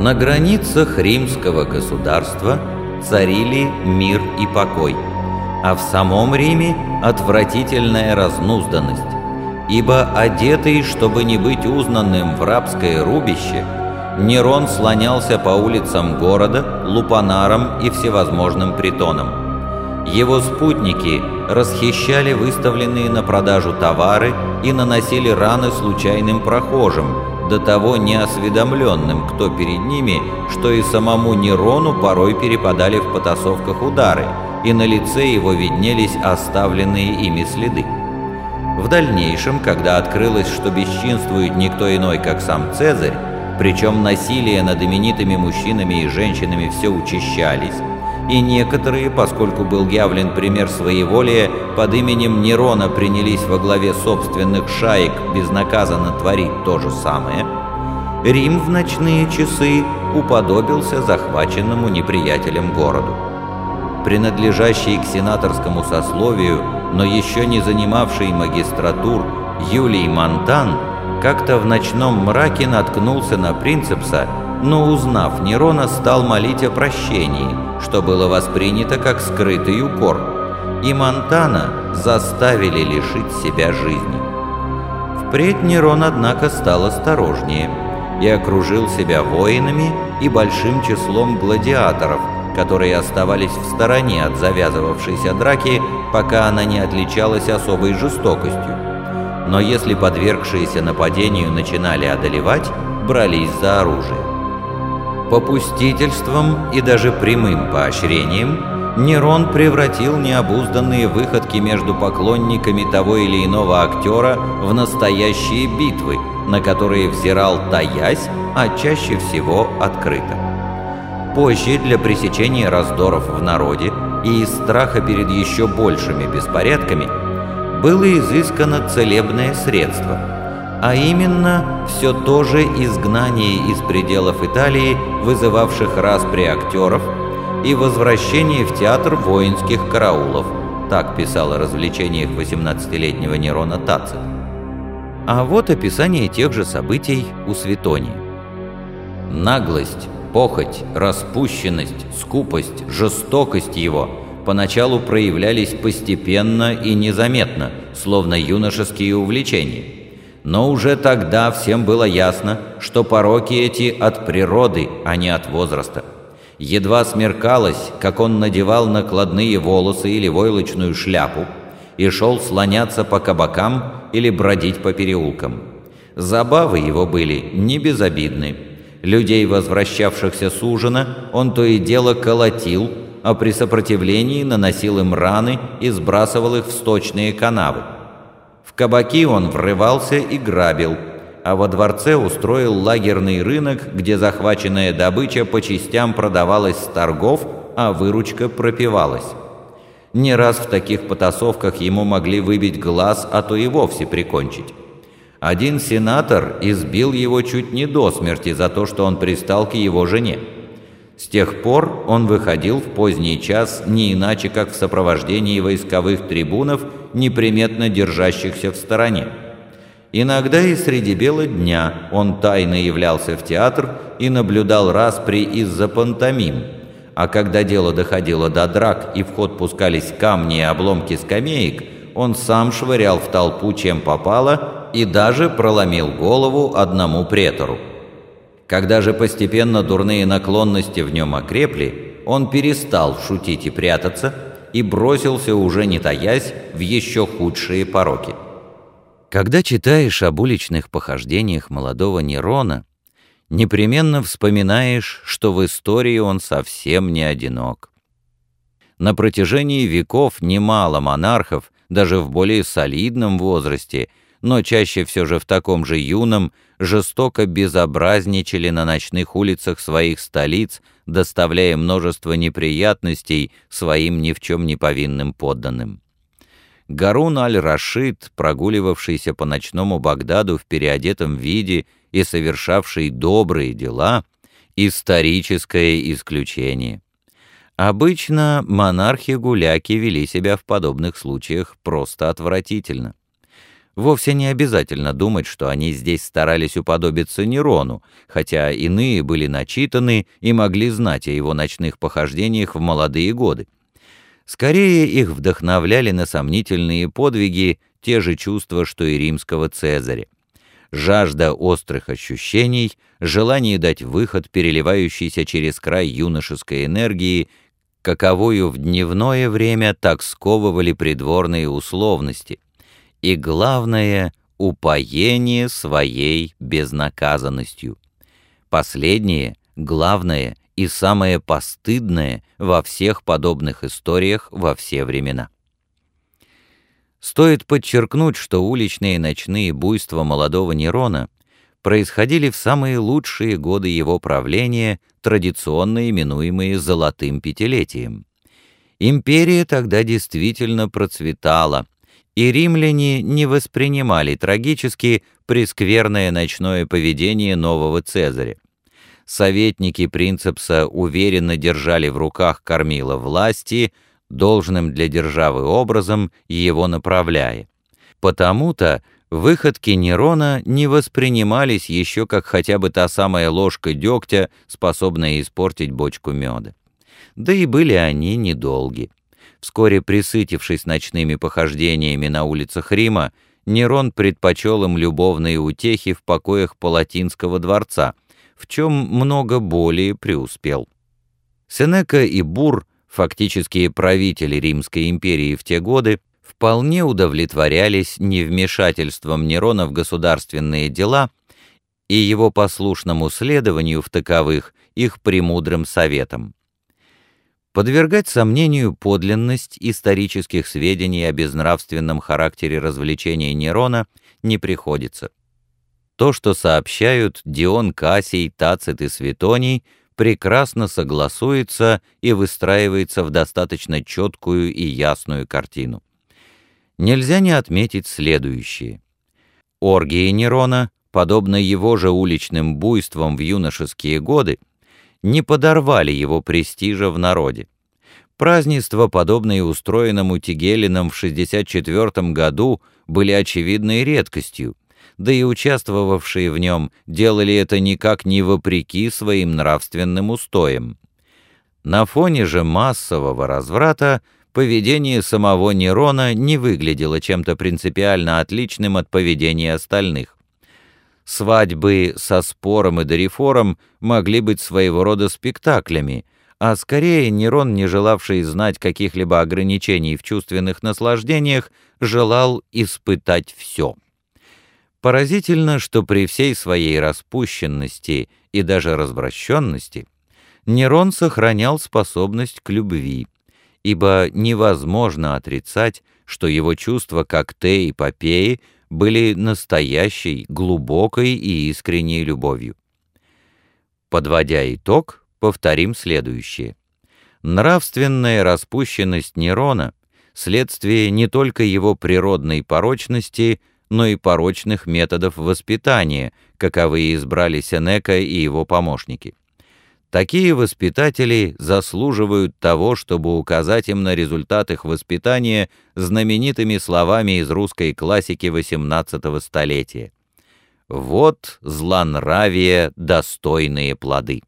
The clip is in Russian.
На границах римского государства царили мир и покой, а в самом Риме отвратительная разнузданность, ибо одетый, чтобы не быть узнанным в рабское рубище, Нерон слонялся по улицам города, лупанарам и всевозможным притонам. Его спутники расхищали выставленные на продажу товары и наносили раны случайным прохожим, до того неосведомленным, кто перед ними, что и самому Нерону порой перепадали в потасовках удары, и на лице его виднелись оставленные ими следы. В дальнейшем, когда открылось, что бесчинствует никто иной, как сам Цезарь, причем насилие над именитыми мужчинами и женщинами все учащались, и некоторые, поскольку был явлен пример своеволия, под именем Нерона принялись во главе собственных шаек безнаказанно творить то же самое, Рим в ночные часы уподобился захваченному неприятелем городу. Принадлежащий к сенаторскому сословию, но еще не занимавший магистратур, Юлий Монтан как-то в ночном мраке наткнулся на принципса но, узнав Нерона, стал молить о прощении, что было воспринято как скрытый укор, и Монтана заставили лишить себя жизни. Впредь Нерон, однако, стал осторожнее и окружил себя воинами и большим числом гладиаторов, которые оставались в стороне от завязывавшейся драки, пока она не отличалась особой жестокостью. Но если подвергшиеся нападению начинали одолевать, брались за оружие. Попустительством и даже прямым поощрением Нерон превратил необузданные выходки между поклонниками того или иного актера в настоящие битвы, на которые взирал таясь, а чаще всего открыто. Позже для пресечения раздоров в народе и из страха перед еще большими беспорядками было изыскано целебное средство – а именно все то же изгнание из пределов Италии, вызывавших распри актеров, и возвращение в театр воинских караулов. Так писал о развлечениях 18-летнего Нерона Тацит. А вот описание тех же событий у Светонии. Наглость, похоть, распущенность, скупость, жестокость его поначалу проявлялись постепенно и незаметно, словно юношеские увлечения. Но уже тогда всем было ясно, что пороки эти от природы, а не от возраста. Едва смеркалось, как он надевал накладные волосы или войлочную шляпу и шел слоняться по кабакам или бродить по переулкам. Забавы его были не безобидны. Людей, возвращавшихся с ужина, он то и дело колотил, а при сопротивлении наносил им раны и сбрасывал их в сточные канавы. В кабаки он врывался и грабил, а во дворце устроил лагерный рынок, где захваченная добыча по частям продавалась с торгов, а выручка пропивалась. Не раз в таких потасовках ему могли выбить глаз, а то и вовсе прикончить. Один сенатор избил его чуть не до смерти за то, что он пристал к его жене. С тех пор он выходил в поздний час не иначе, как в сопровождении войсковых трибунов – неприметно держащихся в стороне. Иногда и среди бела дня он тайно являлся в театр и наблюдал распри из-за пантомим, а когда дело доходило до драк и в ход пускались камни и обломки скамеек, он сам швырял в толпу чем попало и даже проломил голову одному претору. Когда же постепенно дурные наклонности в нем окрепли, он перестал шутить и прятаться – и бросился, уже не таясь, в еще худшие пороки. Когда читаешь об уличных похождениях молодого Нерона, непременно вспоминаешь, что в истории он совсем не одинок. На протяжении веков немало монархов, даже в более солидном возрасте, но чаще все же в таком же юном, жестоко безобразничали на ночных улицах своих столиц, доставляя множество неприятностей своим ни в чем не повинным подданным. Гарун аль-Рашид, прогуливавшийся по ночному Багдаду в переодетом виде и совершавший добрые дела, историческое исключение. Обычно монархи-гуляки вели себя в подобных случаях просто отвратительно. Вовсе не обязательно думать, что они здесь старались уподобиться Нерону, хотя иные были начитаны и могли знать о его ночных похождениях в молодые годы. Скорее их вдохновляли на сомнительные подвиги те же чувства, что и римского Цезаря. Жажда острых ощущений, желание дать выход переливающейся через край юношеской энергии, каковою в дневное время так сковывали придворные условности, и, главное, упоение своей безнаказанностью. Последнее, главное и самое постыдное во всех подобных историях во все времена. Стоит подчеркнуть, что уличные ночные буйства молодого Нерона происходили в самые лучшие годы его правления, традиционно именуемые «золотым пятилетием». Империя тогда действительно процветала, и римляне не воспринимали трагически прескверное ночное поведение нового Цезаря. Советники принцепса уверенно держали в руках кормила власти – должным для державы образом его направляя. Потому-то выходки Нерона не воспринимались еще как хотя бы та самая ложка дегтя, способная испортить бочку меда. Да и были они недолги. Вскоре присытившись ночными похождениями на улицах Рима, Нерон предпочел им любовные утехи в покоях Палатинского дворца, в чем много более преуспел. Сенека и Бур фактические правители Римской империи в те годы, вполне удовлетворялись невмешательством Нерона в государственные дела и его послушному следованию в таковых их премудрым советом. Подвергать сомнению подлинность исторических сведений о безнравственном характере развлечения Нерона не приходится. То, что сообщают Дион Кассий, Тацит и Светоний – прекрасно согласуется и выстраивается в достаточно четкую и ясную картину. Нельзя не отметить следующее. Оргии Нерона, подобно его же уличным буйствам в юношеские годы, не подорвали его престижа в народе. Празднества, подобные устроенному Тигелином в 64 году, были очевидной редкостью, да и участвовавшие в нем делали это никак не вопреки своим нравственным устоям. На фоне же массового разврата поведение самого Нерона не выглядело чем-то принципиально отличным от поведения остальных. Свадьбы со спором и дорифором могли быть своего рода спектаклями, а скорее Нерон, не желавший знать каких-либо ограничений в чувственных наслаждениях, желал испытать все. Поразительно, что при всей своей распущенности и даже развращенности Нерон сохранял способность к любви, ибо невозможно отрицать, что его чувства как те и Попеи были настоящей, глубокой и искренней любовью. Подводя итог, повторим следующее. Нравственная распущенность Нерона — следствие не только его природной порочности, но и порочных методов воспитания, каковые избрали Сенека и его помощники. Такие воспитатели заслуживают того, чтобы указать им на результат их воспитания знаменитыми словами из русской классики XVIII столетия. «Вот злонравие достойные плоды».